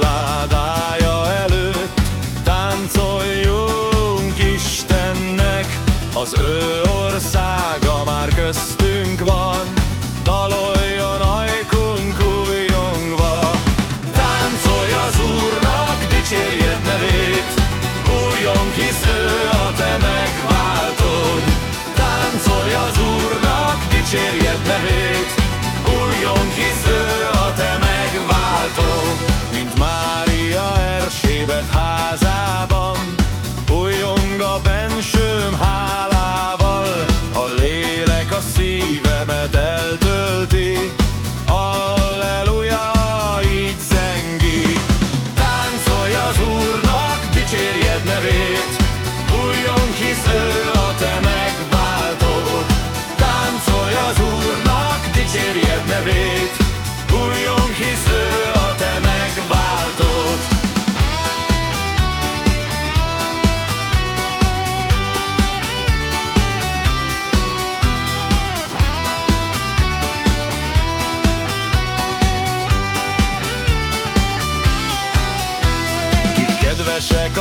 ládája előtt. Táncoljunk a szívemet eltölti. Alleluja, így zengi. Táncolj az Úrnak, dicsérjed nevét. Újjon, hisz ő a te megváltód. Táncolj az Úrnak, dicsérjed nevét. Újjon, hisz Check.